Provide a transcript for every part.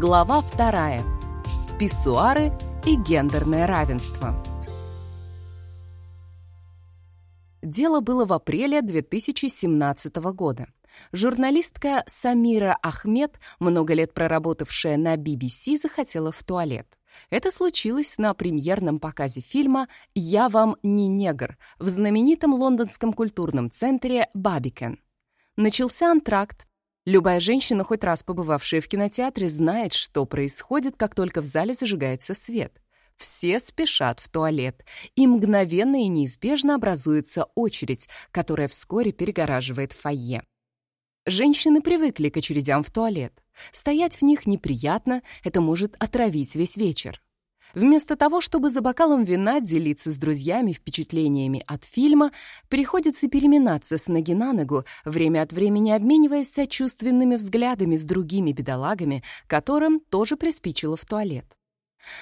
Глава вторая. Писсуары и гендерное равенство. Дело было в апреле 2017 года. Журналистка Самира Ахмед, много лет проработавшая на BBC, захотела в туалет. Это случилось на премьерном показе фильма «Я вам не негр» в знаменитом лондонском культурном центре Бабикен. Начался антракт. Любая женщина, хоть раз побывавшая в кинотеатре, знает, что происходит, как только в зале зажигается свет. Все спешат в туалет, и мгновенно и неизбежно образуется очередь, которая вскоре перегораживает фойе. Женщины привыкли к очередям в туалет. Стоять в них неприятно, это может отравить весь вечер. Вместо того, чтобы за бокалом вина делиться с друзьями впечатлениями от фильма, приходится переминаться с ноги на ногу, время от времени обмениваясь сочувственными взглядами с другими бедолагами, которым тоже приспичило в туалет.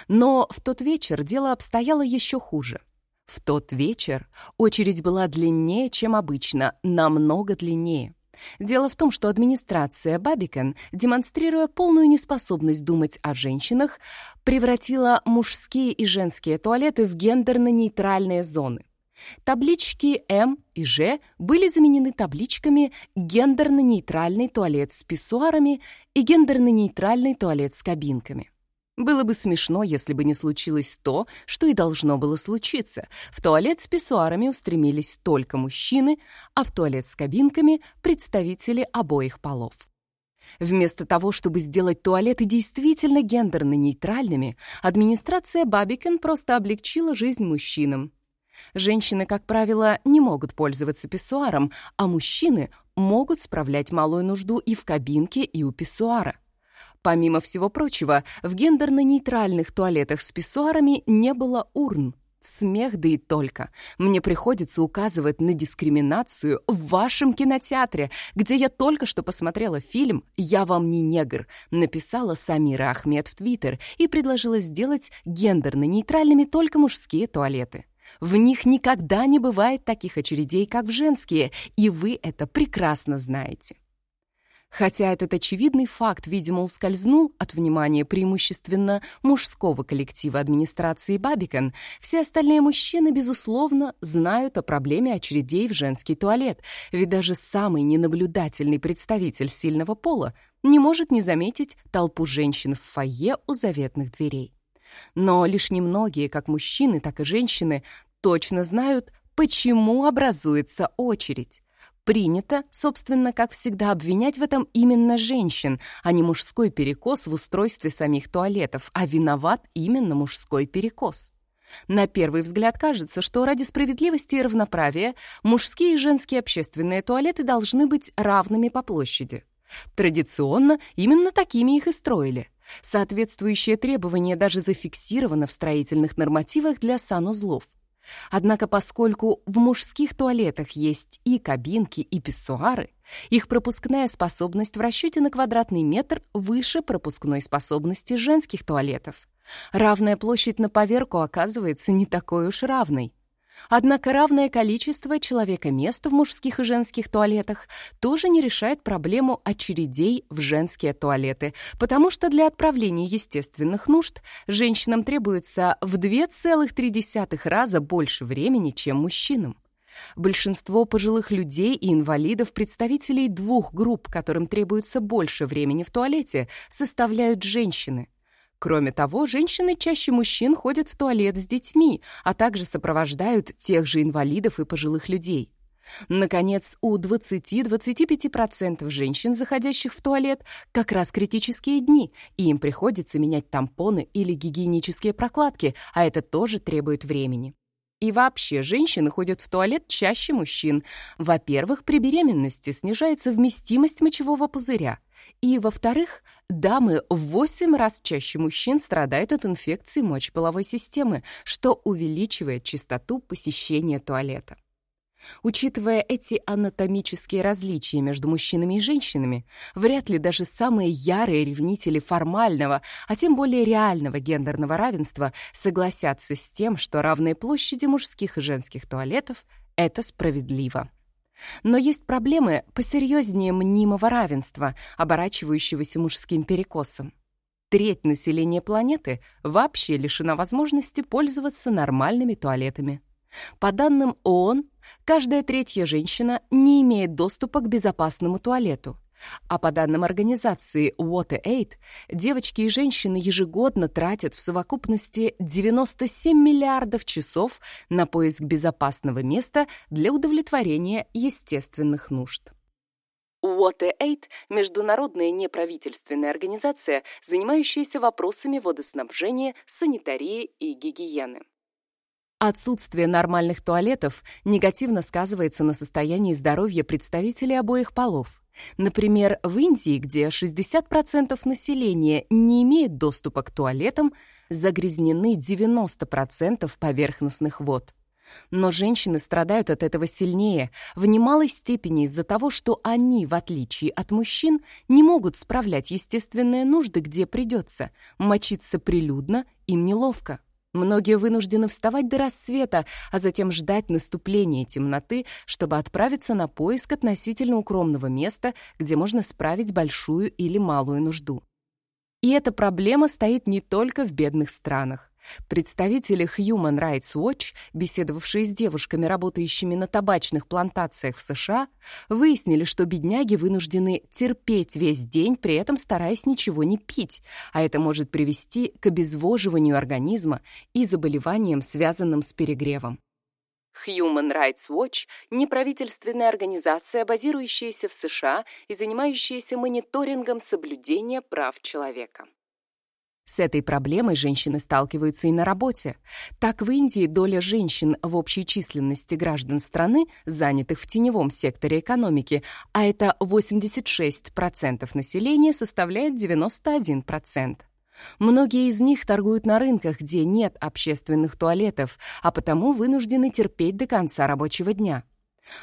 Но в тот вечер дело обстояло еще хуже. В тот вечер очередь была длиннее, чем обычно, намного длиннее. Дело в том, что администрация Бабикен, демонстрируя полную неспособность думать о женщинах, превратила мужские и женские туалеты в гендерно-нейтральные зоны. Таблички М и Ж были заменены табличками «гендерно-нейтральный туалет с писсуарами» и «гендерно-нейтральный туалет с кабинками». Было бы смешно, если бы не случилось то, что и должно было случиться. В туалет с писсуарами устремились только мужчины, а в туалет с кабинками — представители обоих полов. Вместо того, чтобы сделать туалеты действительно гендерно-нейтральными, администрация Бабикен просто облегчила жизнь мужчинам. Женщины, как правило, не могут пользоваться писсуаром, а мужчины могут справлять малую нужду и в кабинке, и у писсуара. Помимо всего прочего, в гендерно-нейтральных туалетах с писсуарами не было урн. Смех да и только. Мне приходится указывать на дискриминацию в вашем кинотеатре, где я только что посмотрела фильм «Я вам не негр», написала Самира Ахмед в Твиттер и предложила сделать гендерно-нейтральными только мужские туалеты. В них никогда не бывает таких очередей, как в женские, и вы это прекрасно знаете. Хотя этот очевидный факт, видимо, ускользнул от внимания преимущественно мужского коллектива администрации Бабикон, все остальные мужчины, безусловно, знают о проблеме очередей в женский туалет, ведь даже самый ненаблюдательный представитель сильного пола не может не заметить толпу женщин в фойе у заветных дверей. Но лишь немногие, как мужчины, так и женщины, точно знают, почему образуется очередь. Принято, собственно, как всегда, обвинять в этом именно женщин, а не мужской перекос в устройстве самих туалетов, а виноват именно мужской перекос. На первый взгляд кажется, что ради справедливости и равноправия мужские и женские общественные туалеты должны быть равными по площади. Традиционно именно такими их и строили. Соответствующее требование даже зафиксировано в строительных нормативах для санузлов. Однако поскольку в мужских туалетах есть и кабинки, и писсуары, их пропускная способность в расчете на квадратный метр выше пропускной способности женских туалетов. Равная площадь на поверку оказывается не такой уж равной. Однако равное количество человека мест в мужских и женских туалетах тоже не решает проблему очередей в женские туалеты, потому что для отправления естественных нужд женщинам требуется в 2,3 раза больше времени, чем мужчинам. Большинство пожилых людей и инвалидов, представителей двух групп, которым требуется больше времени в туалете, составляют женщины. Кроме того, женщины чаще мужчин ходят в туалет с детьми, а также сопровождают тех же инвалидов и пожилых людей. Наконец, у 20-25% женщин, заходящих в туалет, как раз критические дни, и им приходится менять тампоны или гигиенические прокладки, а это тоже требует времени. И вообще, женщины ходят в туалет чаще мужчин. Во-первых, при беременности снижается вместимость мочевого пузыря. И, во-вторых, дамы в 8 раз чаще мужчин страдают от инфекции мочеполовой системы, что увеличивает частоту посещения туалета. Учитывая эти анатомические различия между мужчинами и женщинами, вряд ли даже самые ярые ревнители формального, а тем более реального гендерного равенства согласятся с тем, что равные площади мужских и женских туалетов — это справедливо. Но есть проблемы посерьезнее мнимого равенства, оборачивающегося мужским перекосом. треть населения планеты вообще лишена возможности пользоваться нормальными туалетами. По данным ООН, каждая третья женщина не имеет доступа к безопасному туалету. А по данным организации WaterAid, девочки и женщины ежегодно тратят в совокупности 97 миллиардов часов на поиск безопасного места для удовлетворения естественных нужд. WaterAid – международная неправительственная организация, занимающаяся вопросами водоснабжения, санитарии и гигиены. Отсутствие нормальных туалетов негативно сказывается на состоянии здоровья представителей обоих полов. Например, в Индии, где 60% населения не имеет доступа к туалетам, загрязнены 90% поверхностных вод. Но женщины страдают от этого сильнее, в немалой степени из-за того, что они, в отличие от мужчин, не могут справлять естественные нужды, где придется. Мочиться прилюдно им неловко. Многие вынуждены вставать до рассвета, а затем ждать наступления темноты, чтобы отправиться на поиск относительно укромного места, где можно справить большую или малую нужду. И эта проблема стоит не только в бедных странах. Представители Human Rights Watch, беседовавшие с девушками, работающими на табачных плантациях в США, выяснили, что бедняги вынуждены терпеть весь день, при этом стараясь ничего не пить, а это может привести к обезвоживанию организма и заболеваниям, связанным с перегревом. Human Rights Watch – неправительственная организация, базирующаяся в США и занимающаяся мониторингом соблюдения прав человека. С этой проблемой женщины сталкиваются и на работе. Так, в Индии доля женщин в общей численности граждан страны, занятых в теневом секторе экономики, а это 86% населения, составляет 91%. Многие из них торгуют на рынках, где нет общественных туалетов, а потому вынуждены терпеть до конца рабочего дня.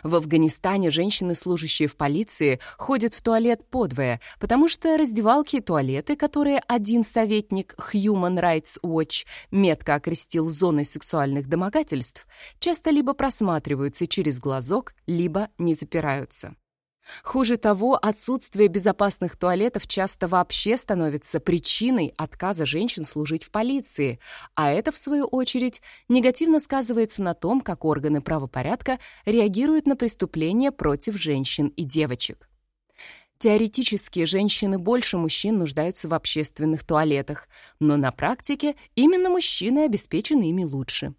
В Афганистане женщины, служащие в полиции, ходят в туалет подвое, потому что раздевалки и туалеты, которые один советник Human Rights Watch метко окрестил зоной сексуальных домогательств, часто либо просматриваются через глазок, либо не запираются. Хуже того, отсутствие безопасных туалетов часто вообще становится причиной отказа женщин служить в полиции, а это, в свою очередь, негативно сказывается на том, как органы правопорядка реагируют на преступления против женщин и девочек. Теоретически женщины больше мужчин нуждаются в общественных туалетах, но на практике именно мужчины обеспечены ими лучше.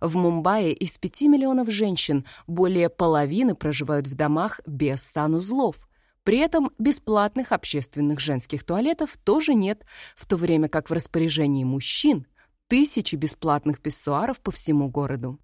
В Мумбаи из 5 миллионов женщин более половины проживают в домах без санузлов. При этом бесплатных общественных женских туалетов тоже нет, в то время как в распоряжении мужчин тысячи бесплатных писсуаров по всему городу.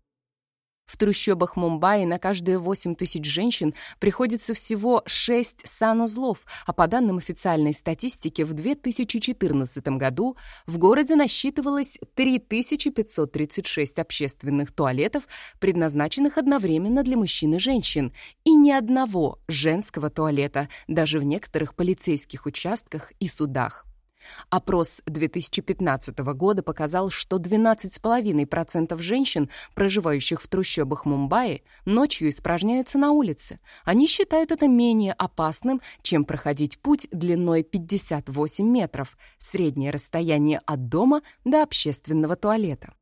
В трущобах Мумбаи на каждые 8 тысяч женщин приходится всего 6 санузлов, а по данным официальной статистики в 2014 году в городе насчитывалось 3536 общественных туалетов, предназначенных одновременно для мужчин и женщин, и ни одного женского туалета, даже в некоторых полицейских участках и судах. Опрос 2015 года показал, что 12,5% женщин, проживающих в трущобах Мумбаи, ночью испражняются на улице. Они считают это менее опасным, чем проходить путь длиной 58 метров, среднее расстояние от дома до общественного туалета.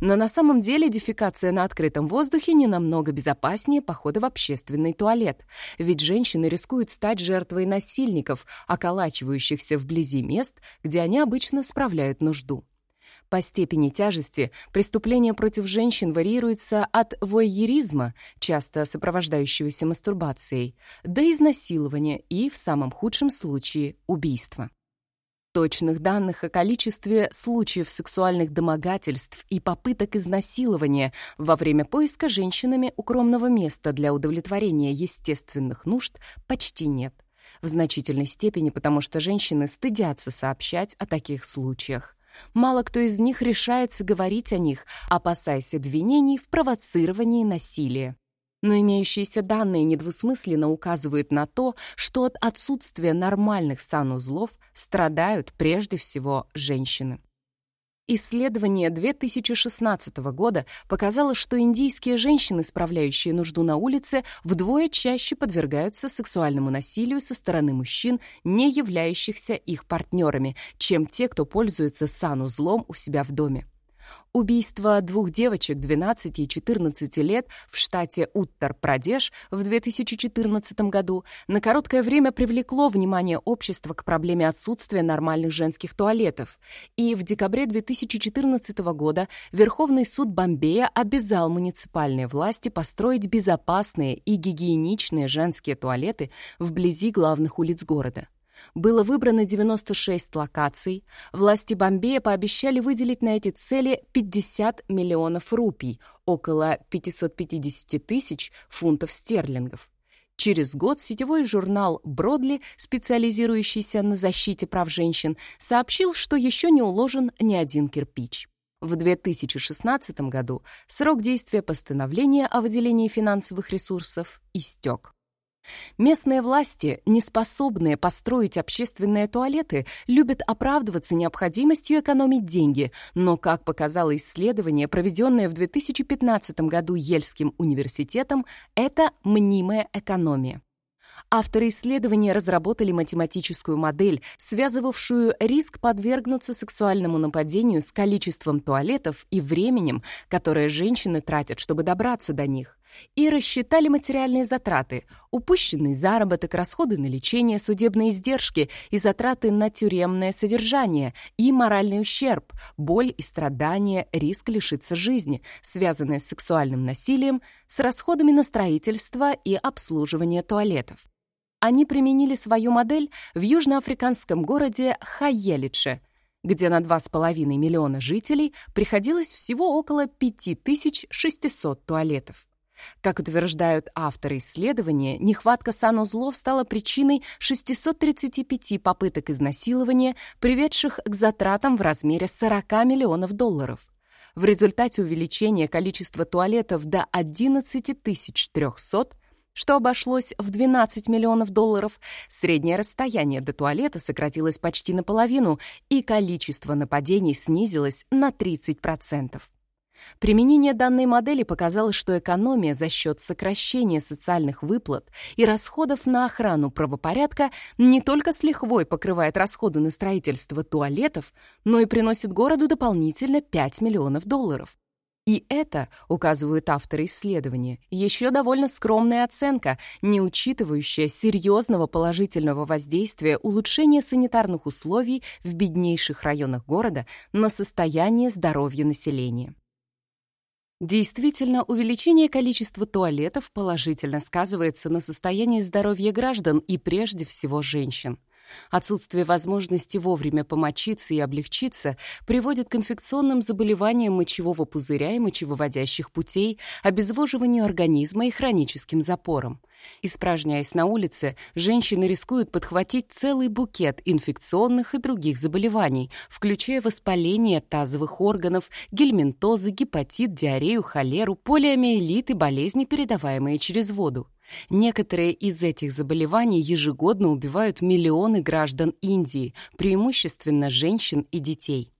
Но на самом деле дефекация на открытом воздухе не намного безопаснее похода в общественный туалет, ведь женщины рискуют стать жертвой насильников, околачивающихся вблизи мест, где они обычно справляют нужду. По степени тяжести преступления против женщин варьируются от войеризма, часто сопровождающегося мастурбацией, до изнасилования и, в самом худшем случае, убийства. Точных данных о количестве случаев сексуальных домогательств и попыток изнасилования во время поиска женщинами укромного места для удовлетворения естественных нужд почти нет. В значительной степени потому, что женщины стыдятся сообщать о таких случаях. Мало кто из них решается говорить о них, опасаясь обвинений в провоцировании насилия. Но имеющиеся данные недвусмысленно указывают на то, что от отсутствия нормальных санузлов страдают прежде всего женщины. Исследование 2016 года показало, что индийские женщины, справляющие нужду на улице, вдвое чаще подвергаются сексуальному насилию со стороны мужчин, не являющихся их партнерами, чем те, кто пользуется санузлом у себя в доме. Убийство двух девочек 12 и 14 лет в штате Уттар-Прадеш в 2014 году на короткое время привлекло внимание общества к проблеме отсутствия нормальных женских туалетов. И в декабре 2014 года Верховный суд Бомбея обязал муниципальные власти построить безопасные и гигиеничные женские туалеты вблизи главных улиц города. Было выбрано 96 локаций. Власти Бомбея пообещали выделить на эти цели 50 миллионов рупий, около 550 тысяч фунтов стерлингов. Через год сетевой журнал «Бродли», специализирующийся на защите прав женщин, сообщил, что еще не уложен ни один кирпич. В 2016 году срок действия постановления о выделении финансовых ресурсов истек. Местные власти, не способные построить общественные туалеты, любят оправдываться необходимостью экономить деньги, но, как показало исследование, проведенное в 2015 году Ельским университетом, это мнимая экономия. Авторы исследования разработали математическую модель, связывавшую риск подвергнуться сексуальному нападению с количеством туалетов и временем, которое женщины тратят, чтобы добраться до них и рассчитали материальные затраты, упущенный заработок, расходы на лечение, судебные издержки и затраты на тюремное содержание и моральный ущерб, боль и страдания, риск лишиться жизни, связанные с сексуальным насилием, с расходами на строительство и обслуживание туалетов. Они применили свою модель в южноафриканском городе Хайеличе, где на 2,5 миллиона жителей приходилось всего около 5600 туалетов. Как утверждают авторы исследования, нехватка санузлов стала причиной 635 попыток изнасилования, приведших к затратам в размере 40 миллионов долларов. В результате увеличения количества туалетов до 11 300 что обошлось в 12 миллионов долларов, среднее расстояние до туалета сократилось почти наполовину, и количество нападений снизилось на 30%. Применение данной модели показало, что экономия за счет сокращения социальных выплат и расходов на охрану правопорядка не только с лихвой покрывает расходы на строительство туалетов, но и приносит городу дополнительно 5 миллионов долларов. И это, указывают авторы исследования, еще довольно скромная оценка, не учитывающая серьезного положительного воздействия улучшения санитарных условий в беднейших районах города на состояние здоровья населения. Действительно, увеличение количества туалетов положительно сказывается на состоянии здоровья граждан и прежде всего женщин. Отсутствие возможности вовремя помочиться и облегчиться приводит к инфекционным заболеваниям мочевого пузыря и мочевыводящих путей, обезвоживанию организма и хроническим запорам. Испражняясь на улице, женщины рискуют подхватить целый букет инфекционных и других заболеваний, включая воспаление тазовых органов, гельминтозы, гепатит, диарею, холеру, полиомиелит и болезни, передаваемые через воду. Некоторые из этих заболеваний ежегодно убивают миллионы граждан Индии, преимущественно женщин и детей.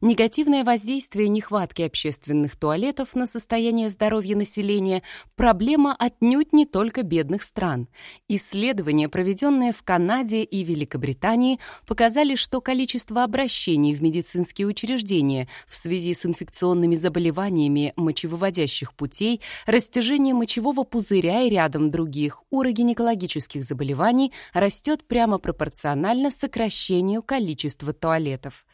Негативное воздействие нехватки общественных туалетов на состояние здоровья населения – проблема отнюдь не только бедных стран. Исследования, проведенные в Канаде и Великобритании, показали, что количество обращений в медицинские учреждения в связи с инфекционными заболеваниями мочевыводящих путей, растяжением мочевого пузыря и рядом других урогинекологических заболеваний растет прямо пропорционально сокращению количества туалетов.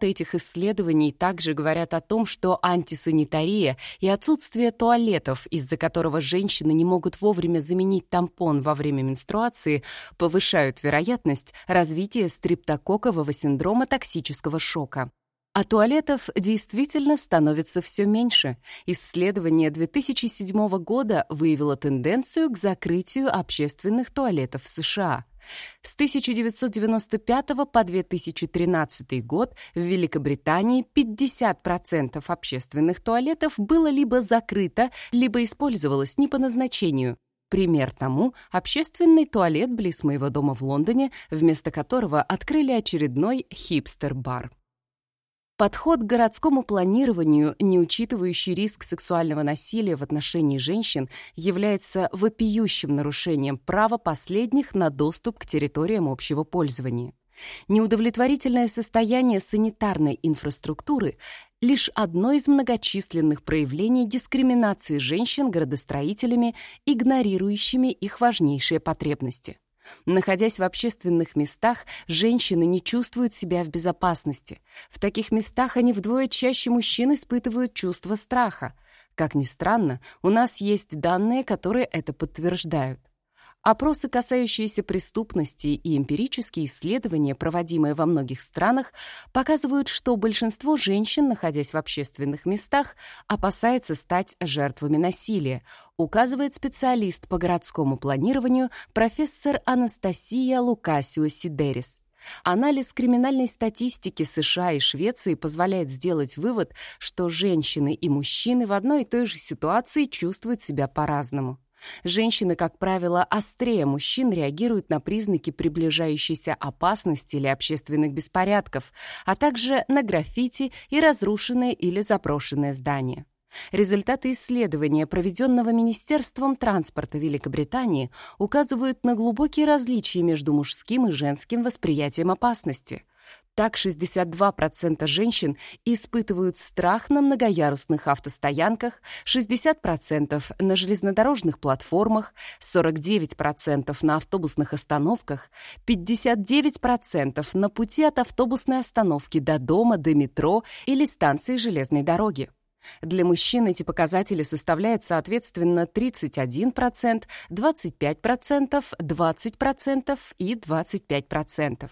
Результаты этих исследований также говорят о том, что антисанитария и отсутствие туалетов, из-за которого женщины не могут вовремя заменить тампон во время менструации, повышают вероятность развития стрептококкового синдрома токсического шока. А туалетов действительно становится все меньше. Исследование 2007 года выявило тенденцию к закрытию общественных туалетов в США. С 1995 по 2013 год в Великобритании 50% общественных туалетов было либо закрыто, либо использовалось не по назначению. Пример тому — общественный туалет близ моего дома в Лондоне, вместо которого открыли очередной хипстер-бар. Подход к городскому планированию, не учитывающий риск сексуального насилия в отношении женщин, является вопиющим нарушением права последних на доступ к территориям общего пользования. Неудовлетворительное состояние санитарной инфраструктуры — лишь одно из многочисленных проявлений дискриминации женщин градостроителями, игнорирующими их важнейшие потребности. Находясь в общественных местах, женщины не чувствуют себя в безопасности. В таких местах они вдвое чаще мужчин испытывают чувство страха. Как ни странно, у нас есть данные, которые это подтверждают. Опросы, касающиеся преступности и эмпирические исследования, проводимые во многих странах, показывают, что большинство женщин, находясь в общественных местах, опасается стать жертвами насилия, указывает специалист по городскому планированию профессор Анастасия Лукасио Сидерис. Анализ криминальной статистики США и Швеции позволяет сделать вывод, что женщины и мужчины в одной и той же ситуации чувствуют себя по-разному. Женщины, как правило, острее мужчин реагируют на признаки приближающейся опасности или общественных беспорядков, а также на граффити и разрушенные или заброшенные здания. Результаты исследования, проведенного Министерством транспорта Великобритании, указывают на глубокие различия между мужским и женским восприятием опасности. Так 62% женщин испытывают страх на многоярусных автостоянках, 60% на железнодорожных платформах, 49% на автобусных остановках, 59% на пути от автобусной остановки до дома, до метро или станции железной дороги. Для мужчин эти показатели составляют, соответственно, 31%, 25%, 20% и 25%.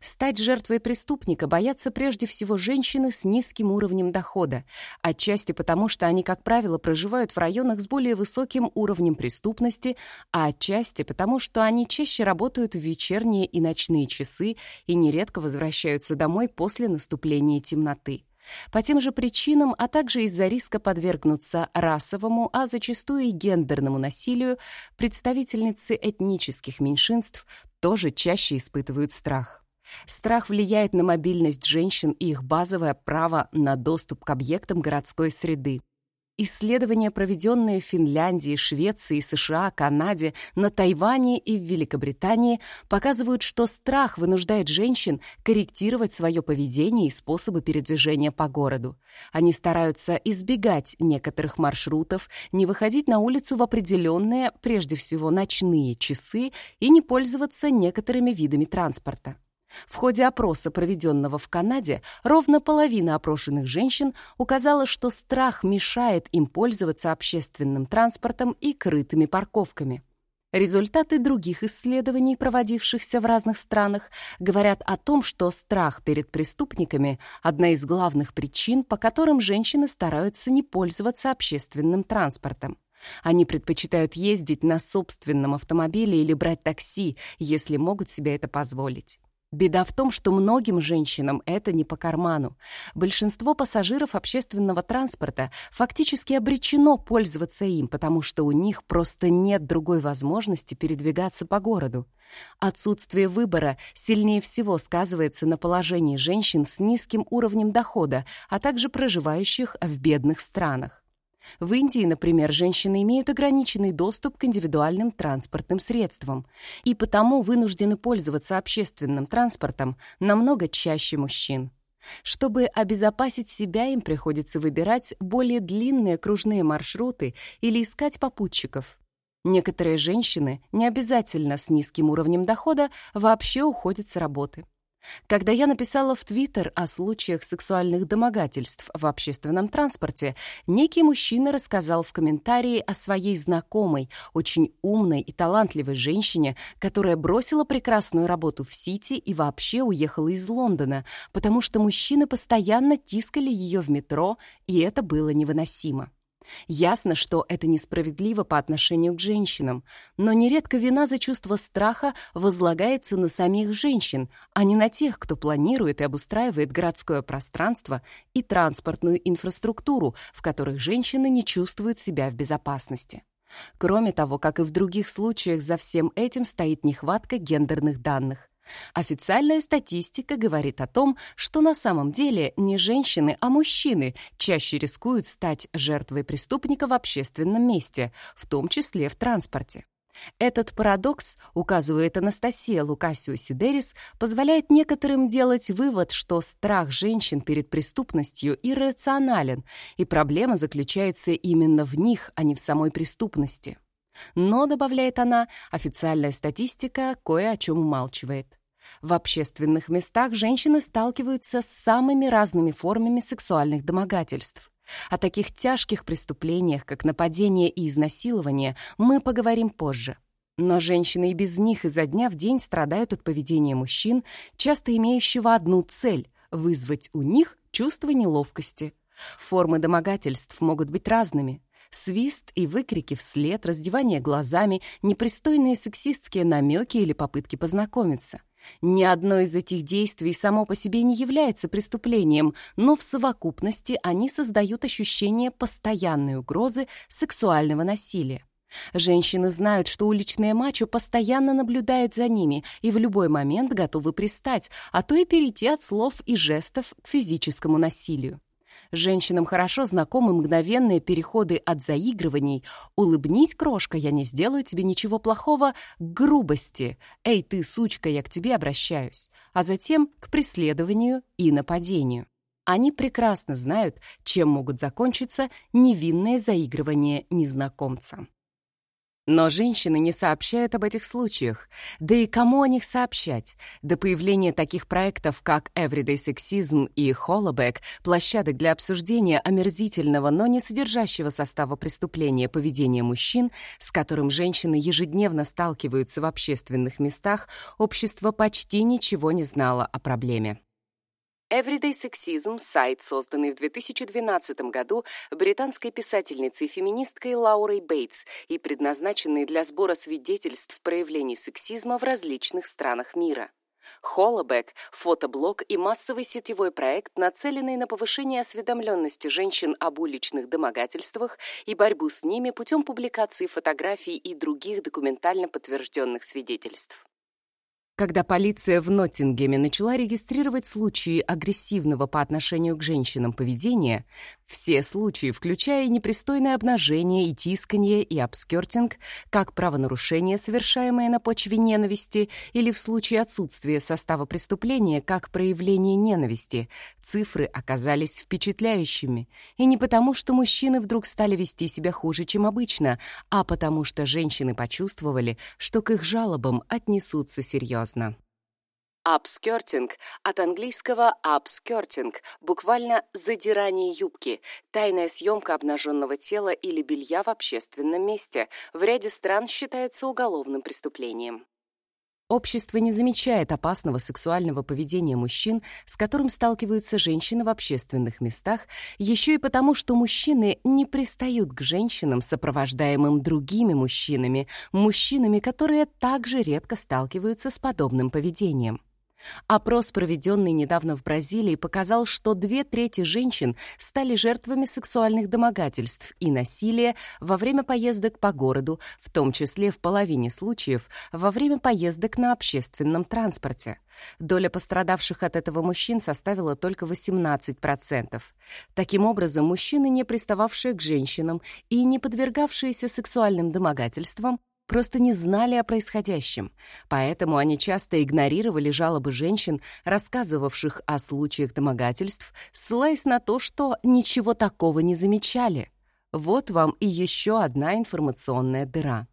Стать жертвой преступника боятся прежде всего женщины с низким уровнем дохода, отчасти потому, что они, как правило, проживают в районах с более высоким уровнем преступности, а отчасти потому, что они чаще работают в вечерние и ночные часы и нередко возвращаются домой после наступления темноты. По тем же причинам, а также из-за риска подвергнуться расовому, а зачастую и гендерному насилию, представительницы этнических меньшинств тоже чаще испытывают страх. Страх влияет на мобильность женщин и их базовое право на доступ к объектам городской среды. Исследования, проведенные в Финляндии, Швеции, США, Канаде, на Тайване и в Великобритании, показывают, что страх вынуждает женщин корректировать свое поведение и способы передвижения по городу. Они стараются избегать некоторых маршрутов, не выходить на улицу в определенные, прежде всего, ночные часы и не пользоваться некоторыми видами транспорта. В ходе опроса, проведенного в Канаде, ровно половина опрошенных женщин указала, что страх мешает им пользоваться общественным транспортом и крытыми парковками. Результаты других исследований, проводившихся в разных странах, говорят о том, что страх перед преступниками – одна из главных причин, по которым женщины стараются не пользоваться общественным транспортом. Они предпочитают ездить на собственном автомобиле или брать такси, если могут себе это позволить. Беда в том, что многим женщинам это не по карману. Большинство пассажиров общественного транспорта фактически обречено пользоваться им, потому что у них просто нет другой возможности передвигаться по городу. Отсутствие выбора сильнее всего сказывается на положении женщин с низким уровнем дохода, а также проживающих в бедных странах. В Индии, например, женщины имеют ограниченный доступ к индивидуальным транспортным средствам и потому вынуждены пользоваться общественным транспортом намного чаще мужчин. Чтобы обезопасить себя, им приходится выбирать более длинные кружные маршруты или искать попутчиков. Некоторые женщины, не обязательно с низким уровнем дохода, вообще уходят с работы. Когда я написала в Твиттер о случаях сексуальных домогательств в общественном транспорте, некий мужчина рассказал в комментарии о своей знакомой, очень умной и талантливой женщине, которая бросила прекрасную работу в Сити и вообще уехала из Лондона, потому что мужчины постоянно тискали ее в метро, и это было невыносимо. Ясно, что это несправедливо по отношению к женщинам, но нередко вина за чувство страха возлагается на самих женщин, а не на тех, кто планирует и обустраивает городское пространство и транспортную инфраструктуру, в которых женщины не чувствуют себя в безопасности. Кроме того, как и в других случаях, за всем этим стоит нехватка гендерных данных. Официальная статистика говорит о том, что на самом деле не женщины, а мужчины чаще рискуют стать жертвой преступника в общественном месте, в том числе в транспорте. Этот парадокс, указывает Анастасия Лукасио Сидерис, позволяет некоторым делать вывод, что страх женщин перед преступностью иррационален, и проблема заключается именно в них, а не в самой преступности. Но, добавляет она, официальная статистика кое о чем умалчивает. В общественных местах женщины сталкиваются с самыми разными формами сексуальных домогательств. О таких тяжких преступлениях, как нападение и изнасилование, мы поговорим позже. Но женщины и без них изо дня в день страдают от поведения мужчин, часто имеющего одну цель — вызвать у них чувство неловкости. Формы домогательств могут быть разными. Свист и выкрики вслед, раздевание глазами, непристойные сексистские намеки или попытки познакомиться. Ни одно из этих действий само по себе не является преступлением, но в совокупности они создают ощущение постоянной угрозы сексуального насилия. Женщины знают, что уличные мачо постоянно наблюдают за ними и в любой момент готовы пристать, а то и перейти от слов и жестов к физическому насилию. Женщинам хорошо знакомы мгновенные переходы от заигрываний «Улыбнись, крошка, я не сделаю тебе ничего плохого» к грубости «Эй, ты, сучка, я к тебе обращаюсь», а затем к преследованию и нападению. Они прекрасно знают, чем могут закончиться невинные заигрывания незнакомца. Но женщины не сообщают об этих случаях. Да и кому о них сообщать? До появления таких проектов, как Everyday Sexism и Hollowback, площадок для обсуждения омерзительного, но не содержащего состава преступления поведения мужчин, с которым женщины ежедневно сталкиваются в общественных местах, общество почти ничего не знало о проблеме. Everyday Sexism — сайт, созданный в 2012 году британской писательницей и феминисткой Лаурой Бейтс и предназначенный для сбора свидетельств проявлений сексизма в различных странах мира. Холлобэк — фотоблог и массовый сетевой проект, нацеленный на повышение осведомленности женщин об уличных домогательствах и борьбу с ними путем публикации фотографий и других документально подтвержденных свидетельств. Когда полиция в Ноттингеме начала регистрировать случаи агрессивного по отношению к женщинам поведения, все случаи, включая непристойное обнажение и тисканье и обскертинг, как правонарушение, совершаемое на почве ненависти, или в случае отсутствия состава преступления, как проявление ненависти, цифры оказались впечатляющими. И не потому, что мужчины вдруг стали вести себя хуже, чем обычно, а потому что женщины почувствовали, что к их жалобам отнесутся серьезно. Апскертинг от английского upskirting, буквально задирание юбки, тайная съемка обнаженного тела или белья в общественном месте, в ряде стран считается уголовным преступлением. Общество не замечает опасного сексуального поведения мужчин, с которым сталкиваются женщины в общественных местах, еще и потому, что мужчины не пристают к женщинам, сопровождаемым другими мужчинами, мужчинами, которые также редко сталкиваются с подобным поведением. Опрос, проведенный недавно в Бразилии, показал, что две трети женщин стали жертвами сексуальных домогательств и насилия во время поездок по городу, в том числе в половине случаев во время поездок на общественном транспорте. Доля пострадавших от этого мужчин составила только 18%. Таким образом, мужчины, не пристававшие к женщинам и не подвергавшиеся сексуальным домогательствам, просто не знали о происходящем, поэтому они часто игнорировали жалобы женщин, рассказывавших о случаях домогательств, ссылаясь на то, что ничего такого не замечали. Вот вам и еще одна информационная дыра.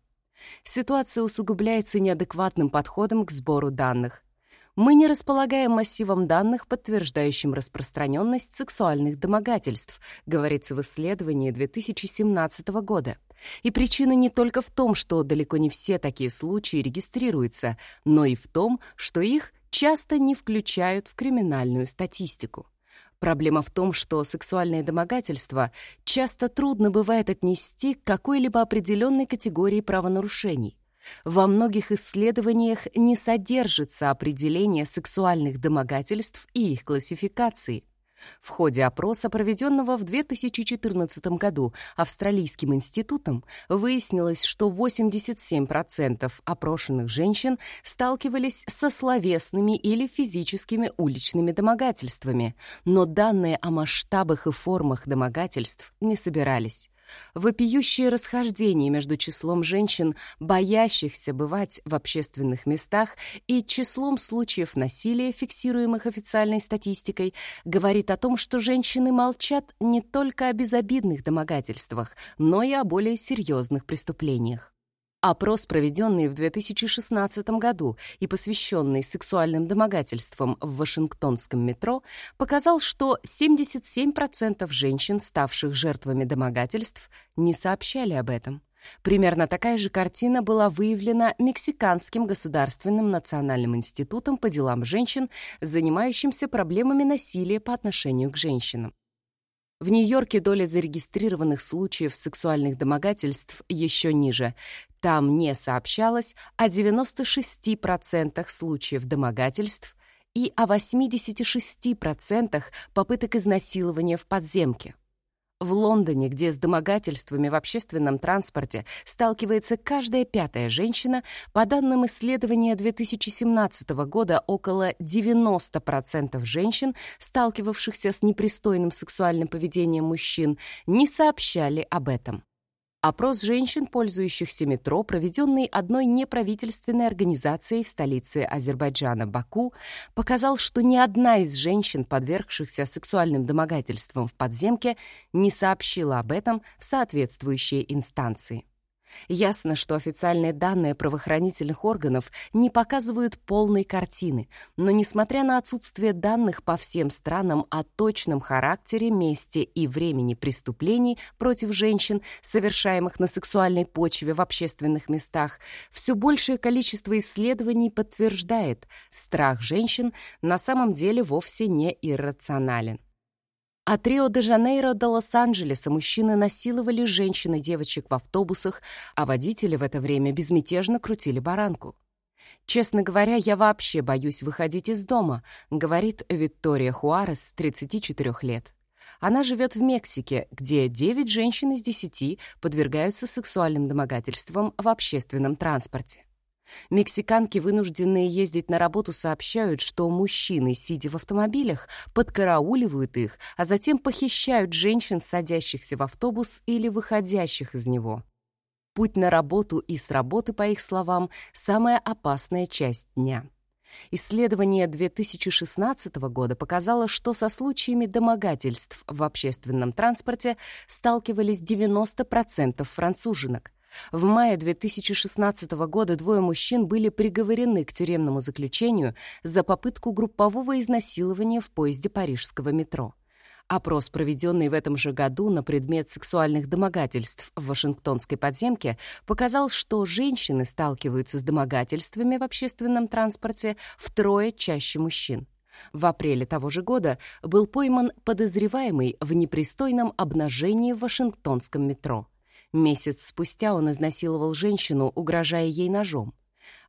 Ситуация усугубляется неадекватным подходом к сбору данных. Мы не располагаем массивом данных, подтверждающим распространенность сексуальных домогательств, говорится в исследовании 2017 года. И причина не только в том, что далеко не все такие случаи регистрируются, но и в том, что их часто не включают в криминальную статистику. Проблема в том, что сексуальное домогательство часто трудно бывает отнести к какой-либо определенной категории правонарушений. Во многих исследованиях не содержится определение сексуальных домогательств и их классификации. В ходе опроса, проведенного в 2014 году Австралийским институтом, выяснилось, что 87% опрошенных женщин сталкивались со словесными или физическими уличными домогательствами, но данные о масштабах и формах домогательств не собирались. Вопиющее расхождение между числом женщин, боящихся бывать в общественных местах, и числом случаев насилия, фиксируемых официальной статистикой, говорит о том, что женщины молчат не только о безобидных домогательствах, но и о более серьезных преступлениях. Опрос, проведенный в 2016 году и посвященный сексуальным домогательствам в Вашингтонском метро, показал, что 77% женщин, ставших жертвами домогательств, не сообщали об этом. Примерно такая же картина была выявлена Мексиканским государственным национальным институтом по делам женщин, занимающимся проблемами насилия по отношению к женщинам. В Нью-Йорке доля зарегистрированных случаев сексуальных домогательств еще ниже. Там не сообщалось о 96% случаев домогательств и о 86% попыток изнасилования в подземке. В Лондоне, где с домогательствами в общественном транспорте сталкивается каждая пятая женщина, по данным исследования 2017 года около 90% женщин, сталкивавшихся с непристойным сексуальным поведением мужчин, не сообщали об этом. Опрос женщин, пользующихся метро, проведенный одной неправительственной организацией в столице Азербайджана Баку, показал, что ни одна из женщин, подвергшихся сексуальным домогательствам в подземке, не сообщила об этом в соответствующие инстанции. Ясно, что официальные данные правоохранительных органов не показывают полной картины, но несмотря на отсутствие данных по всем странам о точном характере, месте и времени преступлений против женщин, совершаемых на сексуальной почве в общественных местах, все большее количество исследований подтверждает, страх женщин на самом деле вовсе не иррационален. От Рио-де-Жанейро до Лос-Анджелеса мужчины насиловали женщин и девочек в автобусах, а водители в это время безмятежно крутили баранку. «Честно говоря, я вообще боюсь выходить из дома», — говорит Виктория Хуарес, 34 лет. Она живет в Мексике, где 9 женщин из 10 подвергаются сексуальным домогательствам в общественном транспорте. Мексиканки, вынужденные ездить на работу, сообщают, что мужчины, сидя в автомобилях, подкарауливают их, а затем похищают женщин, садящихся в автобус или выходящих из него. Путь на работу и с работы, по их словам, самая опасная часть дня. Исследование 2016 года показало, что со случаями домогательств в общественном транспорте сталкивались 90% француженок, в мае 2016 года двое мужчин были приговорены к тюремному заключению за попытку группового изнасилования в поезде парижского метро. Опрос, проведенный в этом же году на предмет сексуальных домогательств в Вашингтонской подземке, показал, что женщины сталкиваются с домогательствами в общественном транспорте втрое чаще мужчин. В апреле того же года был пойман подозреваемый в непристойном обнажении в Вашингтонском метро. Месяц спустя он изнасиловал женщину, угрожая ей ножом.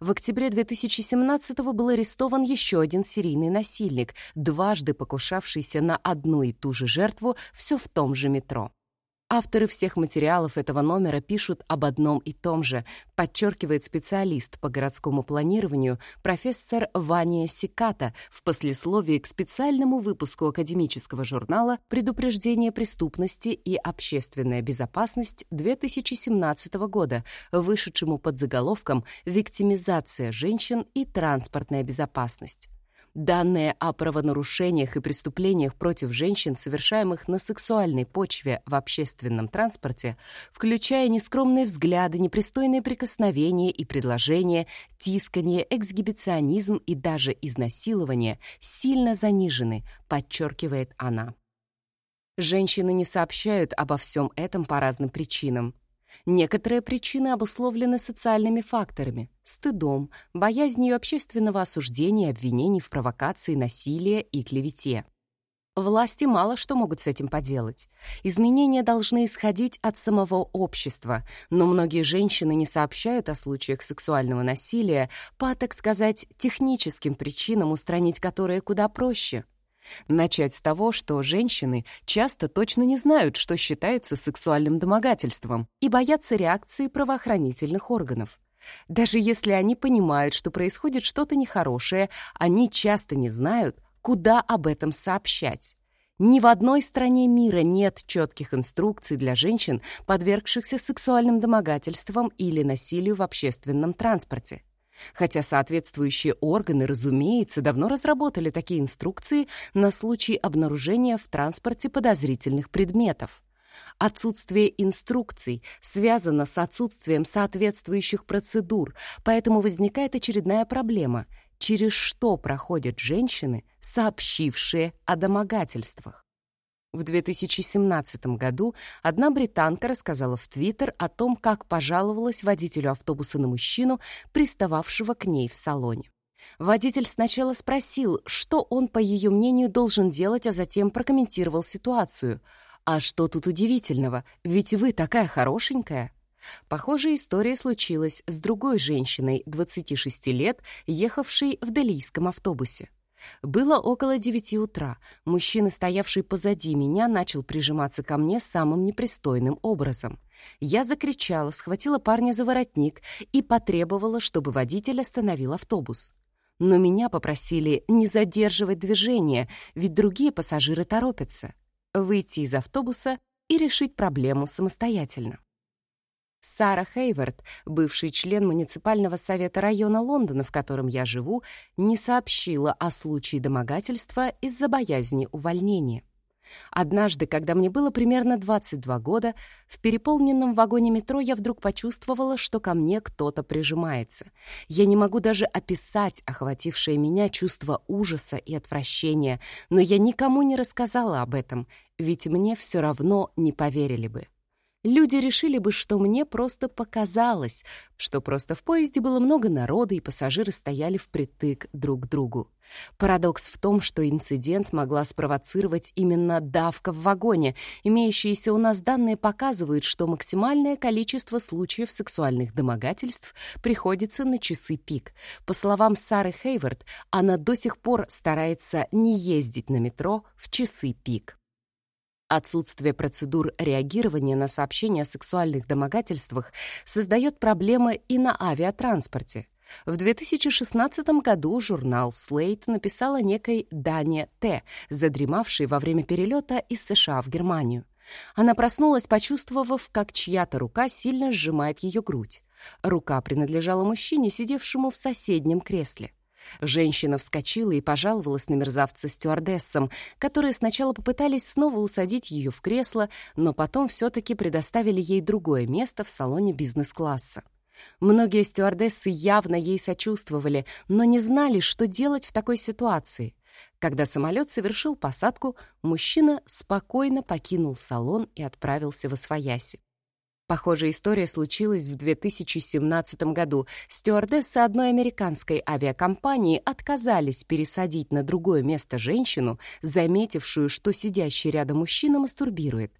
В октябре 2017-го был арестован еще один серийный насильник, дважды покушавшийся на одну и ту же жертву все в том же метро. Авторы всех материалов этого номера пишут об одном и том же, подчеркивает специалист по городскому планированию профессор Ваня Сиката в послесловии к специальному выпуску академического журнала «Предупреждение преступности и общественная безопасность» 2017 года, вышедшему под заголовком «Виктимизация женщин и транспортная безопасность». Данные о правонарушениях и преступлениях против женщин, совершаемых на сексуальной почве в общественном транспорте, включая нескромные взгляды, непристойные прикосновения и предложения, тискание, эксгибиционизм и даже изнасилование, сильно занижены, подчеркивает она. Женщины не сообщают обо всем этом по разным причинам. Некоторые причины обусловлены социальными факторами – стыдом, боязнью общественного осуждения, обвинений в провокации, насилии и клевете. Власти мало что могут с этим поделать. Изменения должны исходить от самого общества, но многие женщины не сообщают о случаях сексуального насилия по, так сказать, техническим причинам, устранить которые куда проще – Начать с того, что женщины часто точно не знают, что считается сексуальным домогательством, и боятся реакции правоохранительных органов. Даже если они понимают, что происходит что-то нехорошее, они часто не знают, куда об этом сообщать. Ни в одной стране мира нет четких инструкций для женщин, подвергшихся сексуальным домогательствам или насилию в общественном транспорте. Хотя соответствующие органы, разумеется, давно разработали такие инструкции на случай обнаружения в транспорте подозрительных предметов. Отсутствие инструкций связано с отсутствием соответствующих процедур, поэтому возникает очередная проблема — через что проходят женщины, сообщившие о домогательствах. В 2017 году одна британка рассказала в Твиттер о том, как пожаловалась водителю автобуса на мужчину, пристававшего к ней в салоне. Водитель сначала спросил, что он, по ее мнению, должен делать, а затем прокомментировал ситуацию. «А что тут удивительного? Ведь вы такая хорошенькая!» Похожая история случилась с другой женщиной, 26 лет, ехавшей в делийском автобусе. Было около девяти утра. Мужчина, стоявший позади меня, начал прижиматься ко мне самым непристойным образом. Я закричала, схватила парня за воротник и потребовала, чтобы водитель остановил автобус. Но меня попросили не задерживать движение, ведь другие пассажиры торопятся. Выйти из автобуса и решить проблему самостоятельно. Сара Хейвард, бывший член муниципального совета района Лондона, в котором я живу, не сообщила о случае домогательства из-за боязни увольнения. Однажды, когда мне было примерно 22 года, в переполненном вагоне метро я вдруг почувствовала, что ко мне кто-то прижимается. Я не могу даже описать охватившее меня чувство ужаса и отвращения, но я никому не рассказала об этом, ведь мне все равно не поверили бы. Люди решили бы, что мне просто показалось, что просто в поезде было много народа, и пассажиры стояли впритык друг к другу. Парадокс в том, что инцидент могла спровоцировать именно давка в вагоне. Имеющиеся у нас данные показывают, что максимальное количество случаев сексуальных домогательств приходится на часы пик. По словам Сары Хейвард, она до сих пор старается не ездить на метро в часы пик. Отсутствие процедур реагирования на сообщения о сексуальных домогательствах создает проблемы и на авиатранспорте. В 2016 году журнал Slate написал о некой Дане Т., задремавшей во время перелета из США в Германию. Она проснулась, почувствовав, как чья-то рука сильно сжимает ее грудь. Рука принадлежала мужчине, сидевшему в соседнем кресле. Женщина вскочила и пожаловалась на мерзавца стюардессам, которые сначала попытались снова усадить ее в кресло, но потом все-таки предоставили ей другое место в салоне бизнес-класса. Многие стюардессы явно ей сочувствовали, но не знали, что делать в такой ситуации. Когда самолет совершил посадку, мужчина спокойно покинул салон и отправился в Освояси. Похожая история случилась в 2017 году. Стюардессы одной американской авиакомпании отказались пересадить на другое место женщину, заметившую, что сидящий рядом мужчина мастурбирует.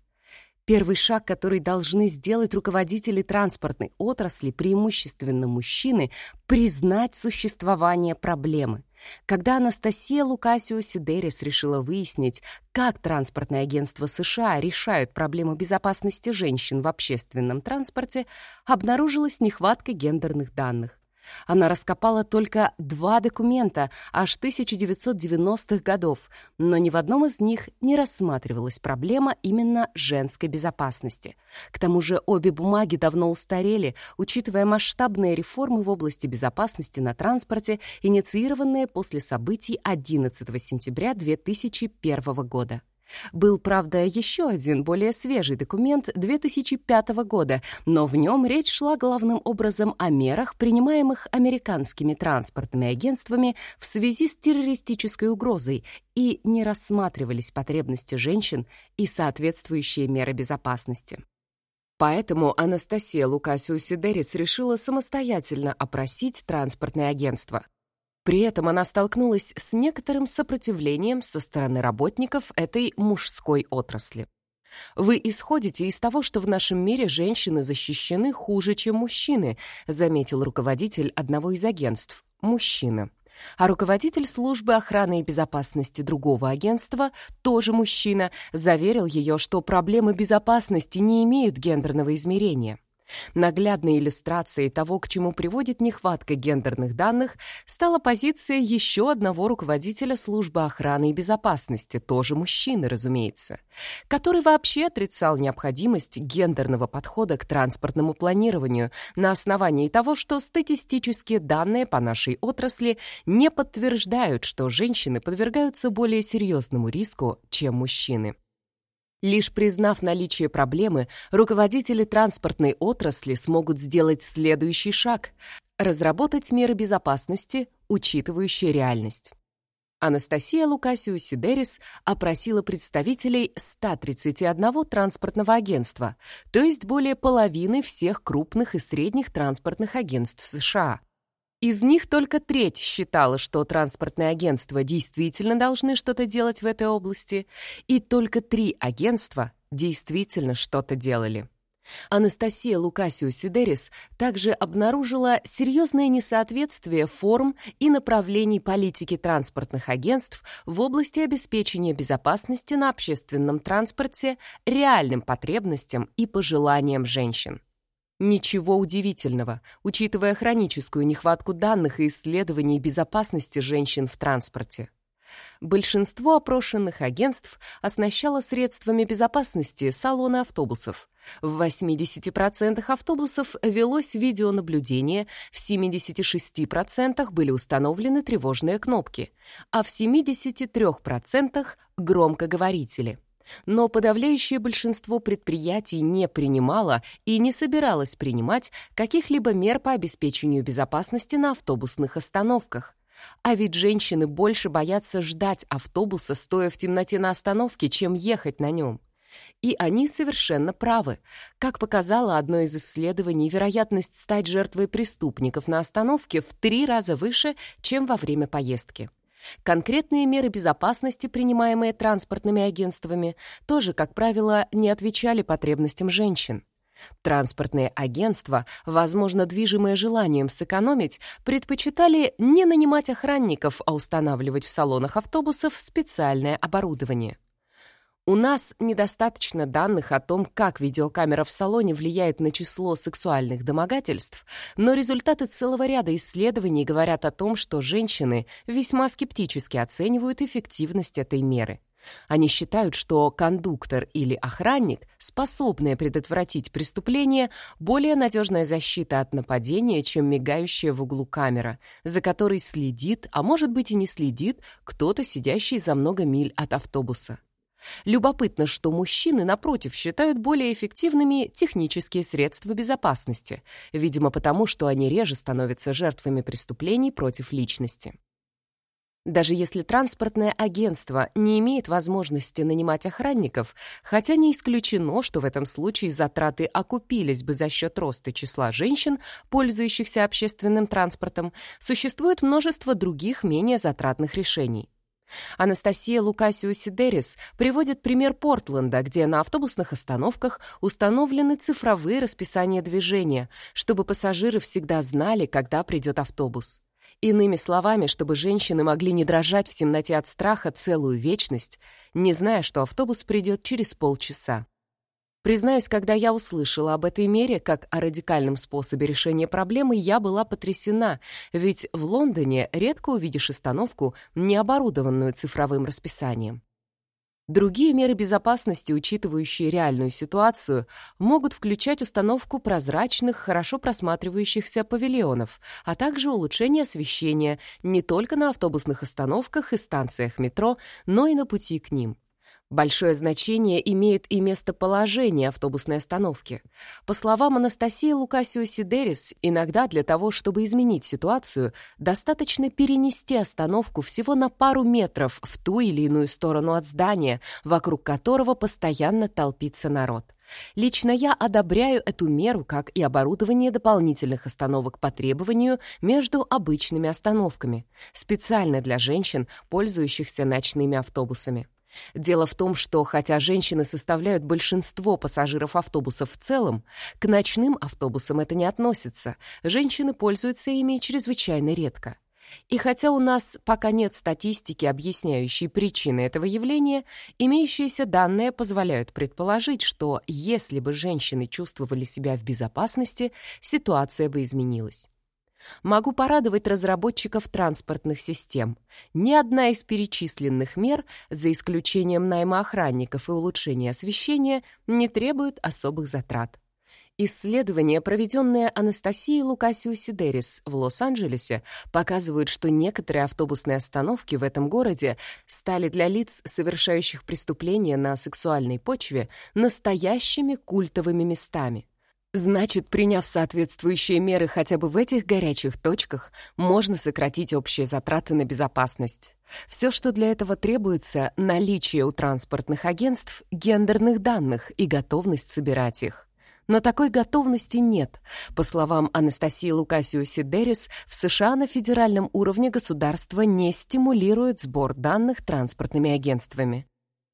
Первый шаг, который должны сделать руководители транспортной отрасли, преимущественно мужчины, признать существование проблемы. Когда Анастасия Лукасио Сидерис решила выяснить, как транспортное агентство США решают проблему безопасности женщин в общественном транспорте, обнаружилась нехватка гендерных данных. Она раскопала только два документа аж 1990-х годов, но ни в одном из них не рассматривалась проблема именно женской безопасности. К тому же обе бумаги давно устарели, учитывая масштабные реформы в области безопасности на транспорте, инициированные после событий 11 сентября 2001 года. Был, правда, еще один более свежий документ 2005 года, но в нем речь шла главным образом о мерах, принимаемых американскими транспортными агентствами в связи с террористической угрозой, и не рассматривались потребности женщин и соответствующие меры безопасности. Поэтому Анастасия Лукасиус-Сидерис решила самостоятельно опросить транспортное агентство. При этом она столкнулась с некоторым сопротивлением со стороны работников этой мужской отрасли. Вы исходите из того, что в нашем мире женщины защищены хуже, чем мужчины, заметил руководитель одного из агентств, мужчина. А руководитель службы охраны и безопасности другого агентства, тоже мужчина, заверил ее, что проблемы безопасности не имеют гендерного измерения. Наглядной иллюстрацией того, к чему приводит нехватка гендерных данных, стала позиция еще одного руководителя службы охраны и безопасности, тоже мужчины, разумеется, который вообще отрицал необходимость гендерного подхода к транспортному планированию на основании того, что статистические данные по нашей отрасли не подтверждают, что женщины подвергаются более серьезному риску, чем мужчины. Лишь признав наличие проблемы, руководители транспортной отрасли смогут сделать следующий шаг — разработать меры безопасности, учитывающие реальность. Анастасия Лукасиус-Сидерис опросила представителей 131 транспортного агентства, то есть более половины всех крупных и средних транспортных агентств США. Из них только треть считала, что транспортные агентства действительно должны что-то делать в этой области, и только три агентства действительно что-то делали. Анастасия Лукасиус-Сидерис также обнаружила серьезное несоответствие форм и направлений политики транспортных агентств в области обеспечения безопасности на общественном транспорте реальным потребностям и пожеланиям женщин. Ничего удивительного, учитывая хроническую нехватку данных и исследований безопасности женщин в транспорте. Большинство опрошенных агентств оснащало средствами безопасности салоны автобусов. В 80% автобусов велось видеонаблюдение, в 76% были установлены тревожные кнопки, а в 73% — громкоговорители. Но подавляющее большинство предприятий не принимало и не собиралось принимать каких-либо мер по обеспечению безопасности на автобусных остановках. А ведь женщины больше боятся ждать автобуса, стоя в темноте на остановке, чем ехать на нем. И они совершенно правы. Как показало одно из исследований, вероятность стать жертвой преступников на остановке в три раза выше, чем во время поездки. Конкретные меры безопасности, принимаемые транспортными агентствами, тоже, как правило, не отвечали потребностям женщин. Транспортные агентства, возможно, движимые желанием сэкономить, предпочитали не нанимать охранников, а устанавливать в салонах автобусов специальное оборудование. У нас недостаточно данных о том, как видеокамера в салоне влияет на число сексуальных домогательств, но результаты целого ряда исследований говорят о том, что женщины весьма скептически оценивают эффективность этой меры. Они считают, что кондуктор или охранник, способные предотвратить преступление, более надежная защита от нападения, чем мигающая в углу камера, за которой следит, а может быть и не следит, кто-то, сидящий за много миль от автобуса. Любопытно, что мужчины, напротив, считают более эффективными технические средства безопасности, видимо потому, что они реже становятся жертвами преступлений против личности. Даже если транспортное агентство не имеет возможности нанимать охранников, хотя не исключено, что в этом случае затраты окупились бы за счет роста числа женщин, пользующихся общественным транспортом, существует множество других менее затратных решений. Анастасия Лукасиус-Сидерис приводит пример Портленда, где на автобусных остановках установлены цифровые расписания движения, чтобы пассажиры всегда знали, когда придет автобус. Иными словами, чтобы женщины могли не дрожать в темноте от страха целую вечность, не зная, что автобус придет через полчаса. Признаюсь, когда я услышала об этой мере как о радикальном способе решения проблемы, я была потрясена, ведь в Лондоне редко увидишь остановку, не оборудованную цифровым расписанием. Другие меры безопасности, учитывающие реальную ситуацию, могут включать установку прозрачных, хорошо просматривающихся павильонов, а также улучшение освещения не только на автобусных остановках и станциях метро, но и на пути к ним. Большое значение имеет и местоположение автобусной остановки. По словам Анастасии Лукасио-Сидерис, иногда для того, чтобы изменить ситуацию, достаточно перенести остановку всего на пару метров в ту или иную сторону от здания, вокруг которого постоянно толпится народ. Лично я одобряю эту меру, как и оборудование дополнительных остановок по требованию между обычными остановками, специально для женщин, пользующихся ночными автобусами. Дело в том, что хотя женщины составляют большинство пассажиров автобусов в целом, к ночным автобусам это не относится. Женщины пользуются ими чрезвычайно редко. И хотя у нас пока нет статистики, объясняющей причины этого явления, имеющиеся данные позволяют предположить, что если бы женщины чувствовали себя в безопасности, ситуация бы изменилась. Могу порадовать разработчиков транспортных систем. Ни одна из перечисленных мер, за исключением найма охранников и улучшения освещения, не требует особых затрат. Исследования, проведенные Анастасией Лукасио Сидерис в Лос-Анджелесе, показывают, что некоторые автобусные остановки в этом городе стали для лиц, совершающих преступления на сексуальной почве, настоящими культовыми местами. Значит, приняв соответствующие меры хотя бы в этих горячих точках, можно сократить общие затраты на безопасность. Все, что для этого требуется, наличие у транспортных агентств гендерных данных и готовность собирать их. Но такой готовности нет. По словам Анастасии Лукасио Сидерис, в США на федеральном уровне государство не стимулирует сбор данных транспортными агентствами.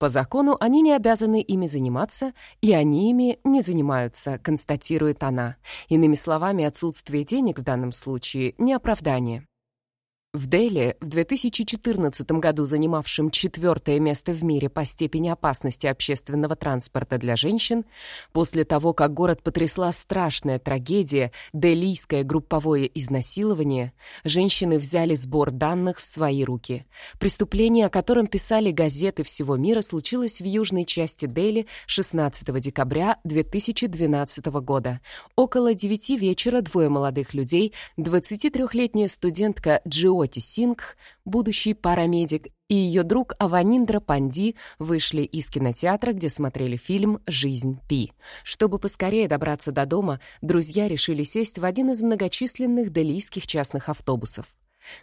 По закону они не обязаны ими заниматься, и они ими не занимаются, констатирует она. Иными словами, отсутствие денег в данном случае не оправдание. В Дели, в 2014 году занимавшем четвертое место в мире по степени опасности общественного транспорта для женщин, после того, как город потрясла страшная трагедия, делийское групповое изнасилование, женщины взяли сбор данных в свои руки. Преступление, о котором писали газеты всего мира, случилось в южной части Дели 16 декабря 2012 года. Около 9 вечера двое молодых людей, 23-летняя студентка Джио Коти Сингх, будущий парамедик, и ее друг Аваниндра Панди вышли из кинотеатра, где смотрели фильм «Жизнь Пи». Чтобы поскорее добраться до дома, друзья решили сесть в один из многочисленных делийских частных автобусов.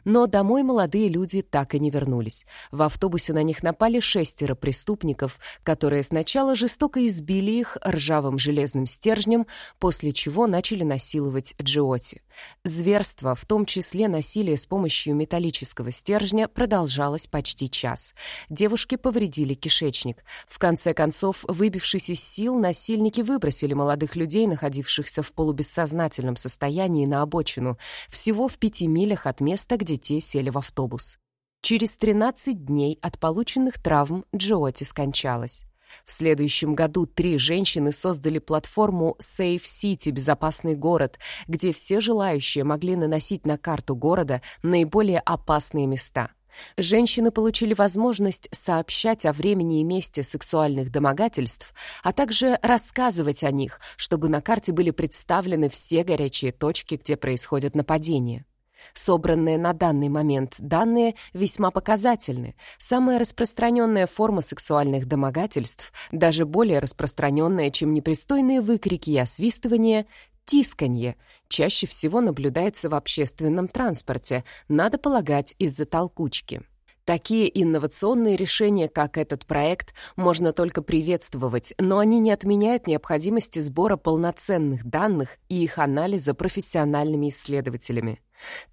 Но домой молодые люди так и не вернулись. В автобусе на них напали шестеро преступников, которые сначала жестоко избили их ржавым железным стержнем, после чего начали насиловать Джиоти. Зверство, в том числе насилие с помощью металлического стержня, продолжалось почти час. Девушки повредили кишечник. В конце концов, выбившись из сил, насильники выбросили молодых людей, находившихся в полубессознательном состоянии, на обочину, всего в пяти милях от места, места, где те сели в автобус. Через 13 дней от полученных травм Джоти скончалась. В следующем году три женщины создали платформу Safe City – безопасный город, где все желающие могли наносить на карту города наиболее опасные места. Женщины получили возможность сообщать о времени и месте сексуальных домогательств, а также рассказывать о них, чтобы на карте были представлены все горячие точки, где происходят нападения. Собранные на данный момент данные весьма показательны. Самая распространенная форма сексуальных домогательств, даже более распространенная, чем непристойные выкрики и освистывания, тисканье, чаще всего наблюдается в общественном транспорте, надо полагать, из-за толкучки. Такие инновационные решения, как этот проект, можно только приветствовать, но они не отменяют необходимости сбора полноценных данных и их анализа профессиональными исследователями.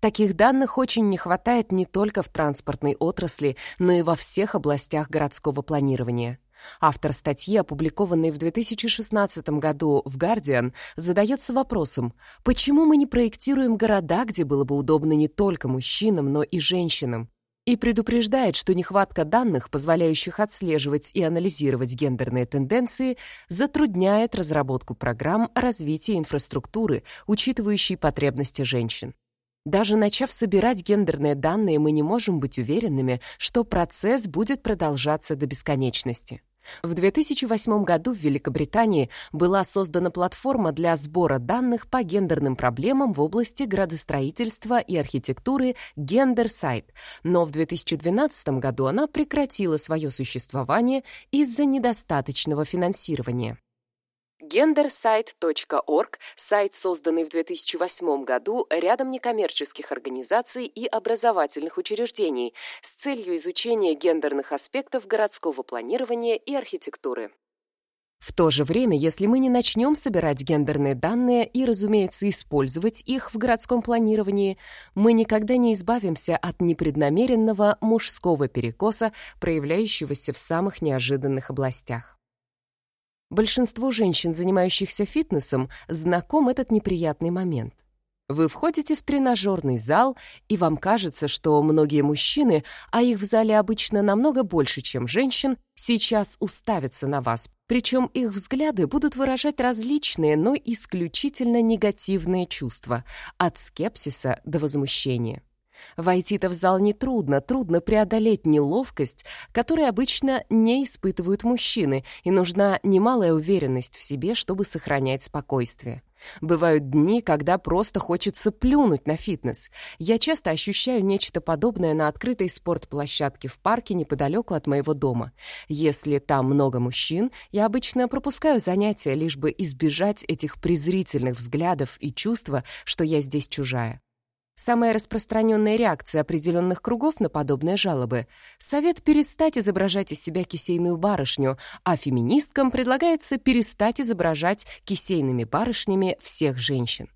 Таких данных очень не хватает не только в транспортной отрасли, но и во всех областях городского планирования. Автор статьи, опубликованной в 2016 году в «Гардиан», задается вопросом, почему мы не проектируем города, где было бы удобно не только мужчинам, но и женщинам? и предупреждает, что нехватка данных, позволяющих отслеживать и анализировать гендерные тенденции, затрудняет разработку программ развития инфраструктуры, учитывающей потребности женщин. Даже начав собирать гендерные данные, мы не можем быть уверенными, что процесс будет продолжаться до бесконечности. В 2008 году в Великобритании была создана платформа для сбора данных по гендерным проблемам в области градостроительства и архитектуры GenderSite, но в 2012 году она прекратила свое существование из-за недостаточного финансирования. Gendersite.org — сайт, созданный в 2008 году рядом некоммерческих организаций и образовательных учреждений с целью изучения гендерных аспектов городского планирования и архитектуры. В то же время, если мы не начнем собирать гендерные данные и, разумеется, использовать их в городском планировании, мы никогда не избавимся от непреднамеренного мужского перекоса, проявляющегося в самых неожиданных областях. Большинству женщин, занимающихся фитнесом, знаком этот неприятный момент. Вы входите в тренажерный зал, и вам кажется, что многие мужчины, а их в зале обычно намного больше, чем женщин, сейчас уставятся на вас. Причем их взгляды будут выражать различные, но исключительно негативные чувства, от скепсиса до возмущения. Войти-то в зал нетрудно, трудно преодолеть неловкость, которой обычно не испытывают мужчины, и нужна немалая уверенность в себе, чтобы сохранять спокойствие. Бывают дни, когда просто хочется плюнуть на фитнес. Я часто ощущаю нечто подобное на открытой спортплощадке в парке неподалеку от моего дома. Если там много мужчин, я обычно пропускаю занятия, лишь бы избежать этих презрительных взглядов и чувства, что я здесь чужая. Самая распространенная реакция определенных кругов на подобные жалобы — совет перестать изображать из себя кисейную барышню, а феминисткам предлагается перестать изображать кисейными барышнями всех женщин.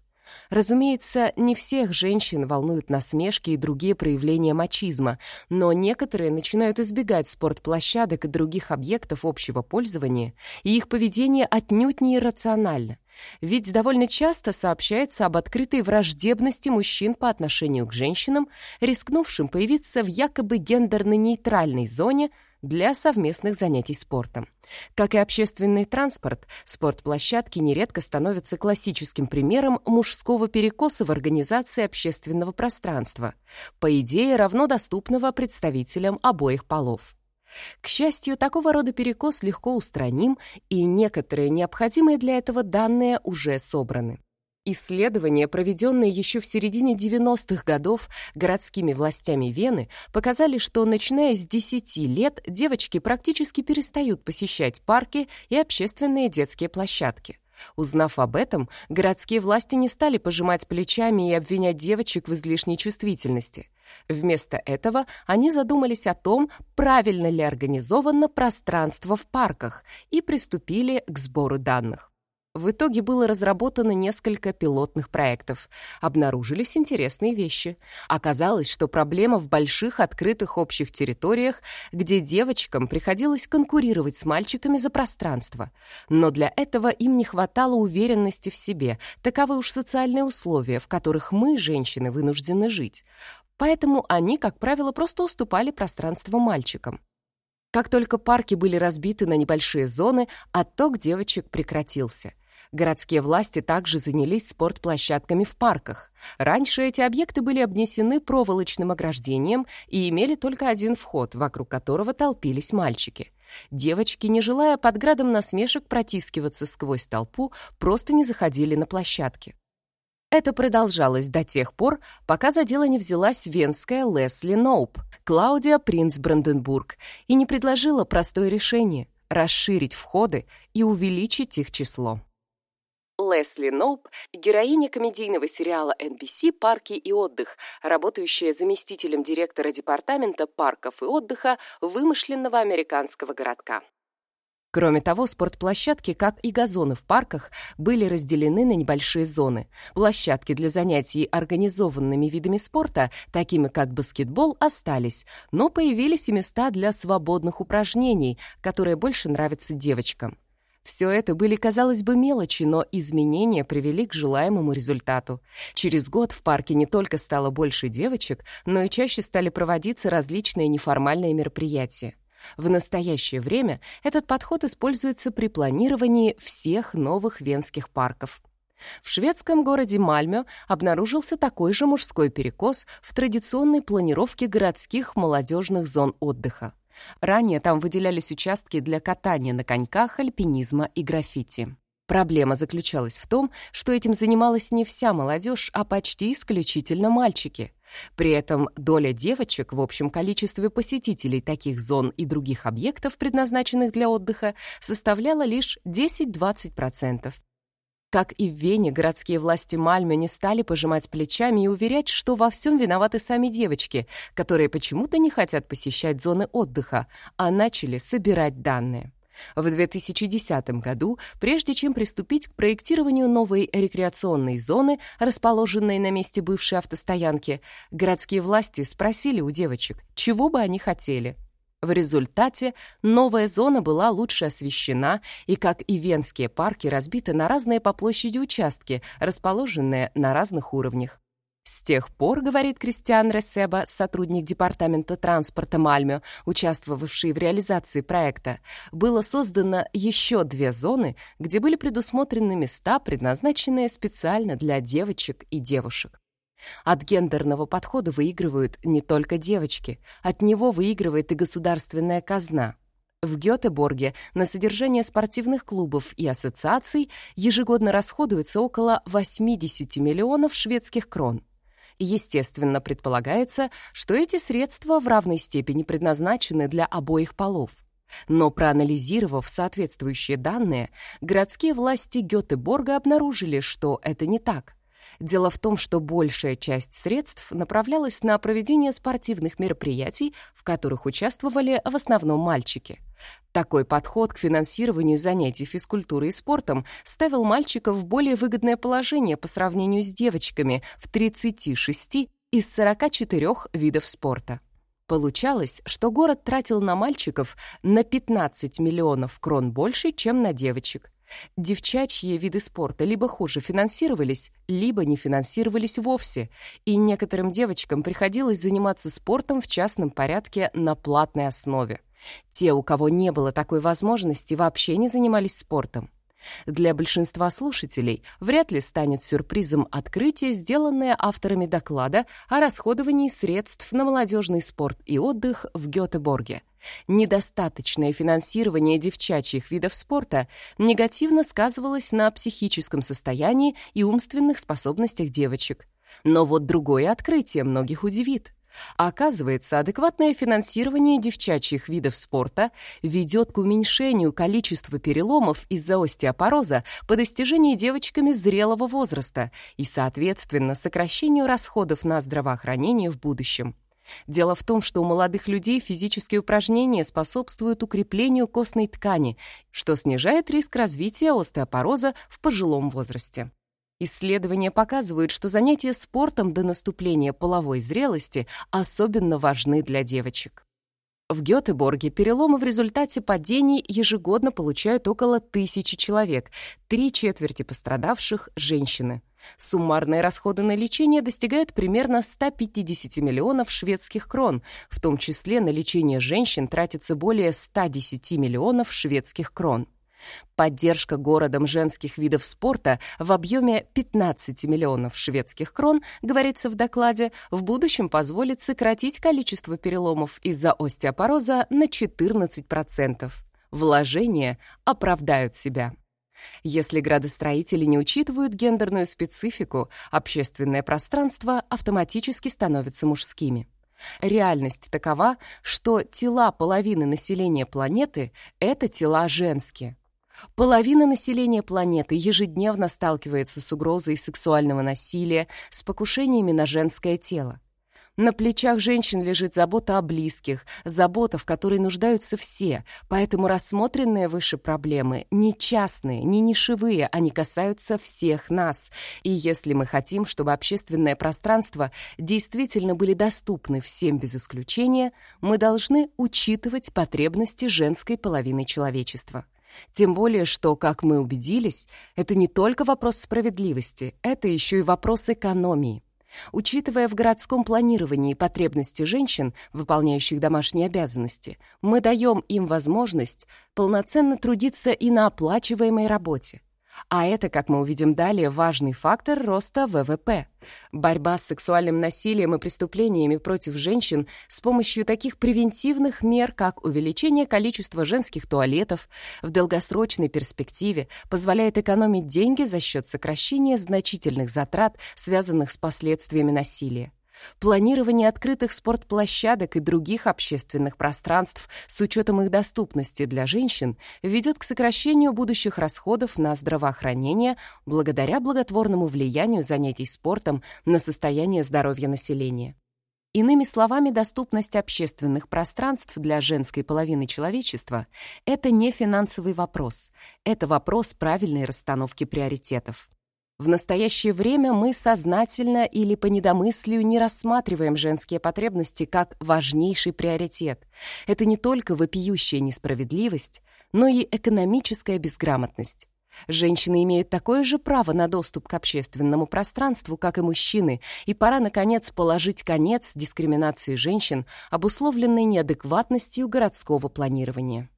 Разумеется, не всех женщин волнуют насмешки и другие проявления мачизма, но некоторые начинают избегать спортплощадок и других объектов общего пользования, и их поведение отнюдь не иррационально. Ведь довольно часто сообщается об открытой враждебности мужчин по отношению к женщинам, рискнувшим появиться в якобы гендерно-нейтральной зоне для совместных занятий спортом. Как и общественный транспорт, спортплощадки нередко становятся классическим примером мужского перекоса в организации общественного пространства, по идее равно доступного представителям обоих полов. К счастью, такого рода перекос легко устраним, и некоторые необходимые для этого данные уже собраны. Исследования, проведенные еще в середине 90-х годов городскими властями Вены, показали, что начиная с 10 лет девочки практически перестают посещать парки и общественные детские площадки. Узнав об этом, городские власти не стали пожимать плечами и обвинять девочек в излишней чувствительности. Вместо этого они задумались о том, правильно ли организовано пространство в парках, и приступили к сбору данных. В итоге было разработано несколько пилотных проектов. Обнаружились интересные вещи. Оказалось, что проблема в больших открытых общих территориях, где девочкам приходилось конкурировать с мальчиками за пространство. Но для этого им не хватало уверенности в себе. Таковы уж социальные условия, в которых мы, женщины, вынуждены жить. Поэтому они, как правило, просто уступали пространство мальчикам. Как только парки были разбиты на небольшие зоны, отток девочек прекратился. Городские власти также занялись спортплощадками в парках. Раньше эти объекты были обнесены проволочным ограждением и имели только один вход, вокруг которого толпились мальчики. Девочки, не желая под градом насмешек протискиваться сквозь толпу, просто не заходили на площадки. Это продолжалось до тех пор, пока за дело не взялась венская Лесли Ноуп, Клаудия Принц Бранденбург, и не предложила простое решение — расширить входы и увеличить их число. Лесли Ноуп, героиня комедийного сериала NBC «Парки и отдых», работающая заместителем директора департамента парков и отдыха вымышленного американского городка. Кроме того, спортплощадки, как и газоны в парках, были разделены на небольшие зоны. Площадки для занятий организованными видами спорта, такими как баскетбол, остались, но появились и места для свободных упражнений, которые больше нравятся девочкам. Все это были, казалось бы, мелочи, но изменения привели к желаемому результату. Через год в парке не только стало больше девочек, но и чаще стали проводиться различные неформальные мероприятия. В настоящее время этот подход используется при планировании всех новых венских парков. В шведском городе Мальмё обнаружился такой же мужской перекос в традиционной планировке городских молодежных зон отдыха. Ранее там выделялись участки для катания на коньках, альпинизма и граффити. Проблема заключалась в том, что этим занималась не вся молодежь, а почти исключительно мальчики. При этом доля девочек в общем количестве посетителей таких зон и других объектов, предназначенных для отдыха, составляла лишь 10-20%. Как и в Вене, городские власти Мальме не стали пожимать плечами и уверять, что во всем виноваты сами девочки, которые почему-то не хотят посещать зоны отдыха, а начали собирать данные. В 2010 году, прежде чем приступить к проектированию новой рекреационной зоны, расположенной на месте бывшей автостоянки, городские власти спросили у девочек, чего бы они хотели. В результате новая зона была лучше освещена и, как и венские парки, разбита на разные по площади участки, расположенные на разных уровнях. С тех пор, говорит Кристиан Ресеба, сотрудник департамента транспорта Мальмё, участвовавший в реализации проекта, было создано еще две зоны, где были предусмотрены места, предназначенные специально для девочек и девушек. От гендерного подхода выигрывают не только девочки, от него выигрывает и государственная казна. В Гётеборге на содержание спортивных клубов и ассоциаций ежегодно расходуется около 80 миллионов шведских крон. Естественно, предполагается, что эти средства в равной степени предназначены для обоих полов. Но проанализировав соответствующие данные, городские власти Гётеборга обнаружили, что это не так. Дело в том, что большая часть средств направлялась на проведение спортивных мероприятий, в которых участвовали в основном мальчики. Такой подход к финансированию занятий физкультурой и спортом ставил мальчиков в более выгодное положение по сравнению с девочками в 36 из 44 видов спорта. Получалось, что город тратил на мальчиков на 15 миллионов крон больше, чем на девочек. Девчачьи виды спорта либо хуже финансировались, либо не финансировались вовсе, и некоторым девочкам приходилось заниматься спортом в частном порядке на платной основе. Те, у кого не было такой возможности, вообще не занимались спортом. Для большинства слушателей вряд ли станет сюрпризом открытие, сделанное авторами доклада о расходовании средств на молодежный спорт и отдых в Гётеборге. Недостаточное финансирование девчачьих видов спорта негативно сказывалось на психическом состоянии и умственных способностях девочек. Но вот другое открытие многих удивит. Оказывается, адекватное финансирование девчачьих видов спорта ведет к уменьшению количества переломов из-за остеопороза по достижении девочками зрелого возраста и, соответственно, сокращению расходов на здравоохранение в будущем. Дело в том, что у молодых людей физические упражнения способствуют укреплению костной ткани, что снижает риск развития остеопороза в пожилом возрасте. Исследования показывают, что занятия спортом до наступления половой зрелости особенно важны для девочек. В Гётеборге переломы в результате падений ежегодно получают около тысячи человек, три четверти пострадавших – женщины. Суммарные расходы на лечение достигают примерно 150 миллионов шведских крон, в том числе на лечение женщин тратится более 110 миллионов шведских крон. Поддержка городом женских видов спорта в объеме 15 миллионов шведских крон, говорится в докладе, в будущем позволит сократить количество переломов из-за остеопороза на 14%. Вложения оправдают себя. Если градостроители не учитывают гендерную специфику, общественное пространство автоматически становится мужскими. Реальность такова, что тела половины населения планеты — это тела женские. Половина населения планеты ежедневно сталкивается с угрозой сексуального насилия, с покушениями на женское тело. На плечах женщин лежит забота о близких, забота, в которой нуждаются все, поэтому рассмотренные выше проблемы не частные, не нишевые, они касаются всех нас. И если мы хотим, чтобы общественное пространство действительно были доступны всем без исключения, мы должны учитывать потребности женской половины человечества. Тем более, что, как мы убедились, это не только вопрос справедливости, это еще и вопрос экономии. Учитывая в городском планировании потребности женщин, выполняющих домашние обязанности, мы даем им возможность полноценно трудиться и на оплачиваемой работе. А это, как мы увидим далее, важный фактор роста ВВП. Борьба с сексуальным насилием и преступлениями против женщин с помощью таких превентивных мер, как увеличение количества женских туалетов, в долгосрочной перспективе позволяет экономить деньги за счет сокращения значительных затрат, связанных с последствиями насилия. Планирование открытых спортплощадок и других общественных пространств с учетом их доступности для женщин ведет к сокращению будущих расходов на здравоохранение благодаря благотворному влиянию занятий спортом на состояние здоровья населения. Иными словами, доступность общественных пространств для женской половины человечества — это не финансовый вопрос, это вопрос правильной расстановки приоритетов. В настоящее время мы сознательно или по недомыслию не рассматриваем женские потребности как важнейший приоритет. Это не только вопиющая несправедливость, но и экономическая безграмотность. Женщины имеют такое же право на доступ к общественному пространству, как и мужчины, и пора, наконец, положить конец дискриминации женщин, обусловленной неадекватностью городского планирования.